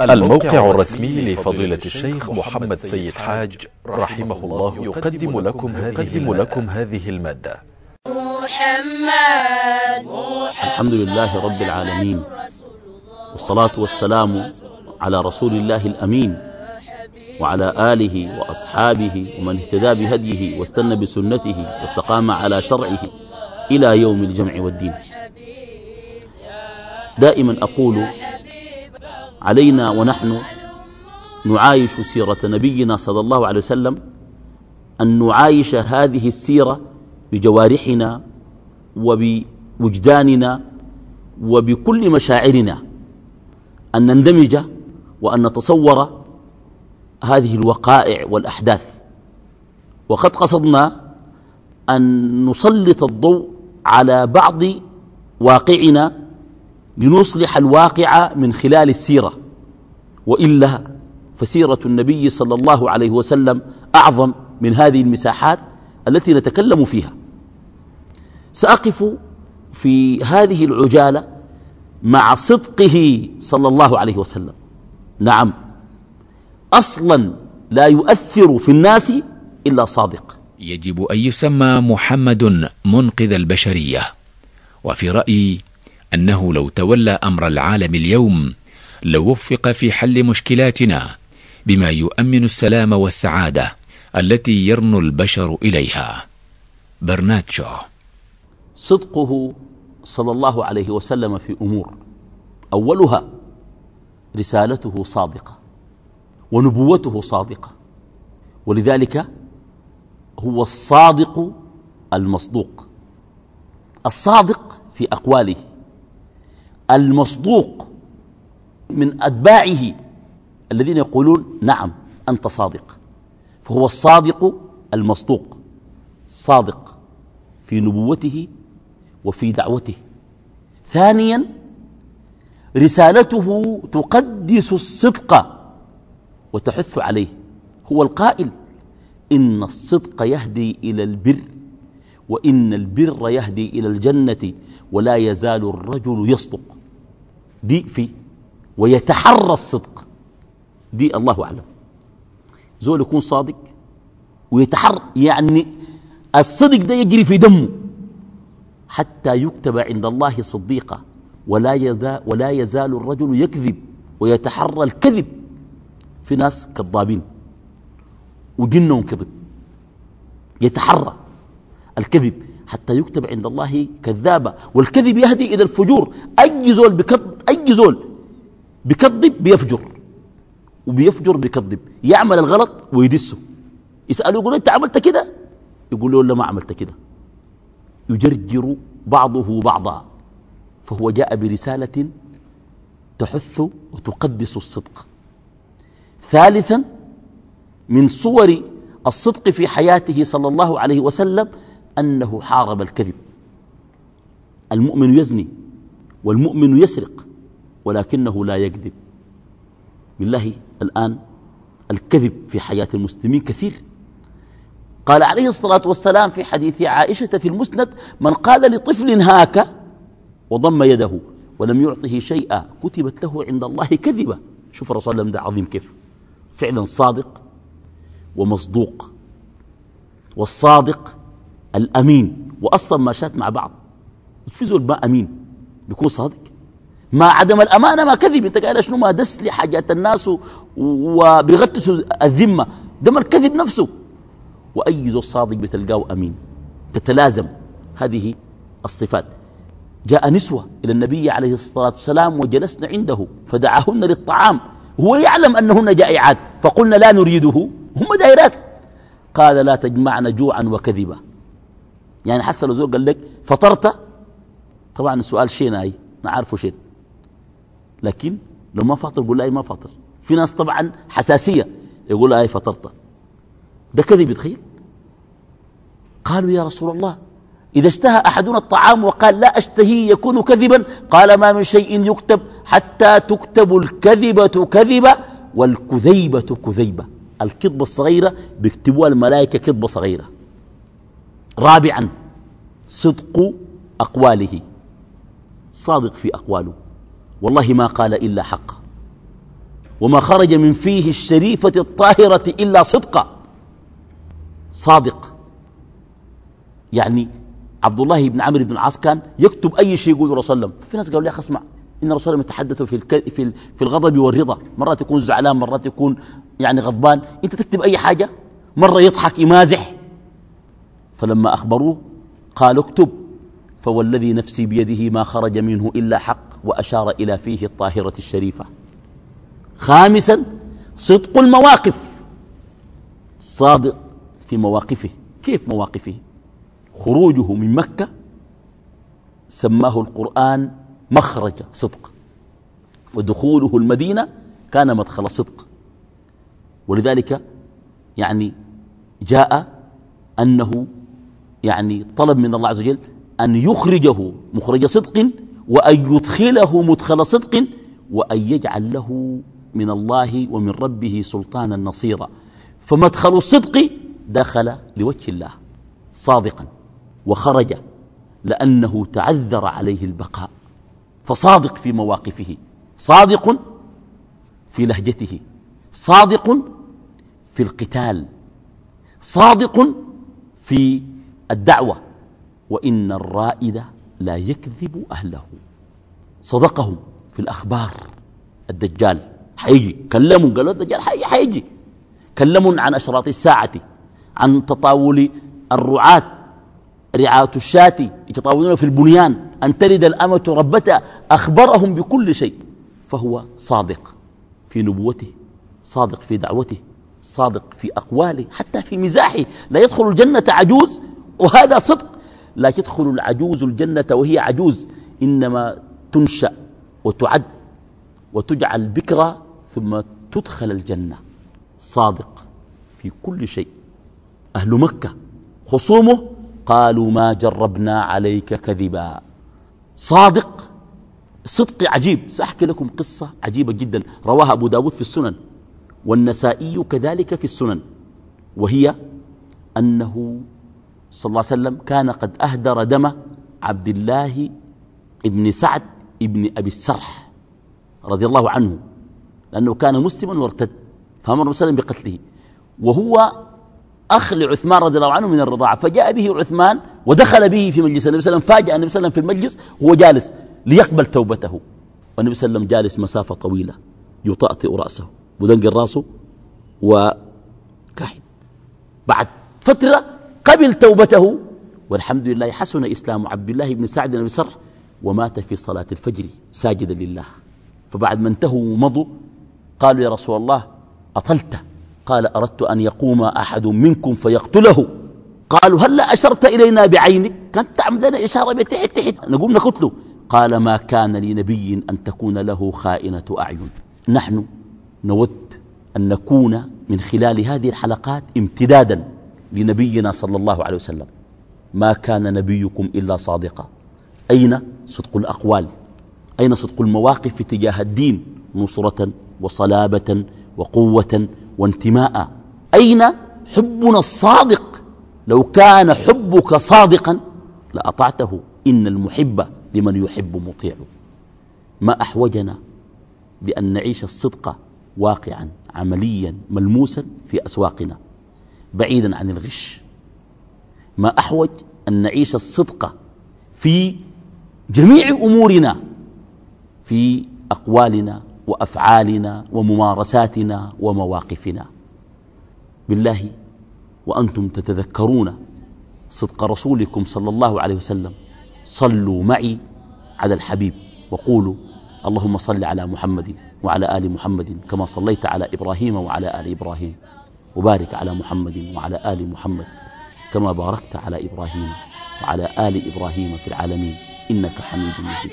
الموقع الرسمي لفضيلة الشيخ محمد سيد حاج رحمه الله يقدم لكم هذه, لكم هذه المادة. محمد. الحمد لله رب العالمين. والصلاة والسلام على رسول الله الأمين. وعلى آله وأصحابه ومن اهتدى بهديه واستنى بسنته واستقام على شرعه إلى يوم الجمع والدين. دائما أقول علينا ونحن نعايش سيرة نبينا صلى الله عليه وسلم أن نعايش هذه السيرة بجوارحنا وبوجداننا وبكل مشاعرنا أن نندمج وأن نتصور هذه الوقائع والأحداث. وقد قصدنا أن نسلط الضوء على بعض واقعنا لنصلح الواقع من خلال السيرة وإلا فسيرة النبي صلى الله عليه وسلم أعظم من هذه المساحات التي نتكلم فيها. سأقف في هذه العجالة مع صدقه صلى الله عليه وسلم. نعم أصلا لا يؤثر في الناس إلا صادق. يجب أن يسمى محمد منقذ البشرية وفي رأيي أنه لو تولى أمر العالم اليوم لوفق في حل مشكلاتنا بما يؤمن السلام والسعادة التي يرنو البشر إليها. برنات شو صدقه صلى الله عليه وسلم في أمور. أولها رسالته صادقة ونبوته صادقة. ولذلك هو الصادق المصدوق. الصادق في أقواله المصدوق من أتباعه الذين يقولون نعم أنت صادق. فهو الصادق المصدوق صادق في نبوته وفي دعوته. ثانيا رسالته تقدس الصدق وتحث عليه. هو القائل إن الصدق يهدي إلى البر وإن البر يهدي إلى الجنة ولا يزال الرجل يصدق. دي في ويتحرى الصدق. دي الله أعلم. زول يكون صادق ويتحرى يعني الصدق ده يجري في دمه. حتى يكتب عند الله صديقا ولا يزال, ولا يزال الرجل يكذب ويتحرى الكذب في ناس كذابين ودينهم كذب. يتحرى الكذب حتى يكتب عند الله كذابا. والكذب يهدي إلى الفجور. أي زول بكذب أي زول بكذب بيفجر. وبيفجر بكذب يعمل الغلط ويدسه. يسأله يقول أنت عملت كده؟ يقول له لا ما عملت كده. يجرجر بعضه بعضا. فهو جاء برسالة تحث وتقدس الصدق. ثالثا من صور الصدق في حياته صلى الله عليه وسلم أنه حارب الكذب. المؤمن يزني والمؤمن يسرق. ولكنه لا يكذب. بالله الآن الكذب في حياة المسلمين كثير. قال عليه الصلاة والسلام في حديث عائشة في المسند من قال لطفل هاك وضم يده ولم يعطه شيئا كتبت له عند الله كذبة. شوف الرسول الله ده عظيم كيف. فعلا صادق ومصدوق والصادق الأمين. وأصلا ما شات مع بعض. في ما أمين. بيكون صادق. ما عدم الأمانة ما كذب. إنت قايل شنو؟ ما دس لحاجات الناس وبيغطسوا الذمة. ده الكذب نفسه. وأي زول صادق بتلقاه أمين. تتلازم. هذه الصفات. جاء نسوة إلى النبي عليه الصلاة والسلام وجلسن عنده فدعاهن للطعام. هو يعلم أنهن جائعات. فقلنا لا نريده. هم دائرات. قال لا تجمعن جوعا وكذبا. يعني حسن الزول قال لك فطرت؟ طبعا السؤال شين هاي نعرفه شين. لكن لو ما فاطر يقول لا ما فاطر في ناس طبعا حساسية يقول لا فطرت. ده كذب يتخيل قالوا يا رسول الله إذا اشتهى أحدنا الطعام وقال لا أشتهي يكون كذبا قال ما من شيء يكتب حتى تكتب الكذبة كذبة والكذيبة كذيبة. الكذبة الصغيرة بيكتبوها الملائكة كذبة صغيرة. رابعا صدق أقواله. صادق في أقواله. والله ما قال إلا حق. وما خرج من فيه الشريفة الطاهرة إلا صدقا. صادق. يعني عبد الله بن عمرو بن العاص كان يكتب أي شيء يقول رسول الله في ناس قالوا لي اسمع إن الرسول يتحدث في في في الغضب والرضا. مرات يكون زعلان مرات يكون يعني غضبان. أنت تكتب أي حاجة مرة يضحك يمازح. فلما أخبروه قال اكتب. فوالذي نفسي بيده ما خرج منه إلا حق وأشار إلى فيه الطاهرة الشريفة. خامسا صدق المواقف. صادق في مواقفه. كيف مواقفه؟ خروجه من مكة سماه القرآن مخرج صدق. ودخوله المدينة كان مدخل صدق. ولذلك يعني جاء أنه يعني طلب من الله عز وجل أن يخرجه مخرج صدق وأن يدخله مدخل صدق وأن يجعل له من الله ومن ربه سلطانا نصيرا. فمدخل الصدق دخل لوجه الله صادقا وخرج لأنه تعذر عليه البقاء. فصادق في مواقفه صادق في لهجته صادق في القتال صادق في الدعوة. وإن الرائد لا يكذب أهله. صدقهم في الأخبار. الدجال حيجي. كلموا قالوا الدجال حيجي حيجي. كلموا عن أشراط الساعة عن تطاول الرعاة رعاة الشاة يتطاولون في البنيان. أن تلد الأمة ربتها أخبرهم بكل شيء. فهو صادق في نبوته صادق في دعوته صادق في أقواله حتى في مزاحه. لا يدخل الجنة عجوز وهذا صدق. لا تدخل العجوز الجنة وهي عجوز إنما تنشأ وتعد وتجعل بكرة ثم تدخل الجنة. صادق في كل شيء. أهل مكة خصومه قالوا ما جربنا عليك كذبا. صادق صدق عجيب. سأحكي لكم قصة عجيبة جدا. رواها أبو داود في السنن. والنسائي كذلك في السنن. وهي أنه صلى الله عليه وسلم كان قد أهدر دم عبد الله ابن سعد ابن أبي السرح رضي الله عنه لأنه كان مسلما وارتد فأمر وسلم بقتله. وهو أخ لعثمان رضي الله عنه من الرضاعة فجاء به عثمان ودخل به في مجلس النبي صلى الله عليه وسلم فاجأ النبي صلى الله عليه وسلم في المجلس وهو جالس ليقبل توبته. والنبي صلى الله عليه وسلم جالس مسافة طويلة يطأطئ رأسه ودنقل رأسه وكحد بعد فترة قبل توبته والحمد لله حسن إسلام عبد الله بن سعد بن سرح ومات في صلاة الفجر ساجدا لله. فبعد ما انتهوا ومضوا قالوا يا رسول الله أطلت. قال أردت أن يقوم أحد منكم فيقتله. قالوا هل أشرت إلينا بعينك؟ كانت تعمل لنا إشارة بتحت تحت نقوم نقتله. قال ما كان لنبي أن تكون له خائنة أعين. نحن نود أن نكون من خلال هذه الحلقات امتدادا. لنبينا صلى الله عليه وسلم. ما كان نبيكم إلا صادقا. أين صدق الأقوال؟ أين صدق المواقف تجاه الدين؟ نصرة وصلابة وقوة وانتماء. أين حبنا الصادق؟ لو كان حبك صادقا لأطعته. إن المحب لمن يحب مطيع. ما أحوجنا بأن نعيش الصدق واقعا عمليا ملموسا في أسواقنا. بعيدا عن الغش. ما أحوج أن نعيش الصدق في جميع أمورنا في أقوالنا وأفعالنا وممارساتنا ومواقفنا. بالله وأنتم تتذكرون صدق رسولكم صلى الله عليه وسلم. صلوا معي على الحبيب وقولوا اللهم صل على محمد وعلى آل محمد كما صليت على إبراهيم وعلى آل إبراهيم. وبارك على محمد وعلى آل محمد كما باركت على إبراهيم وعلى آل إبراهيم في العالمين إنك حميد مجيد.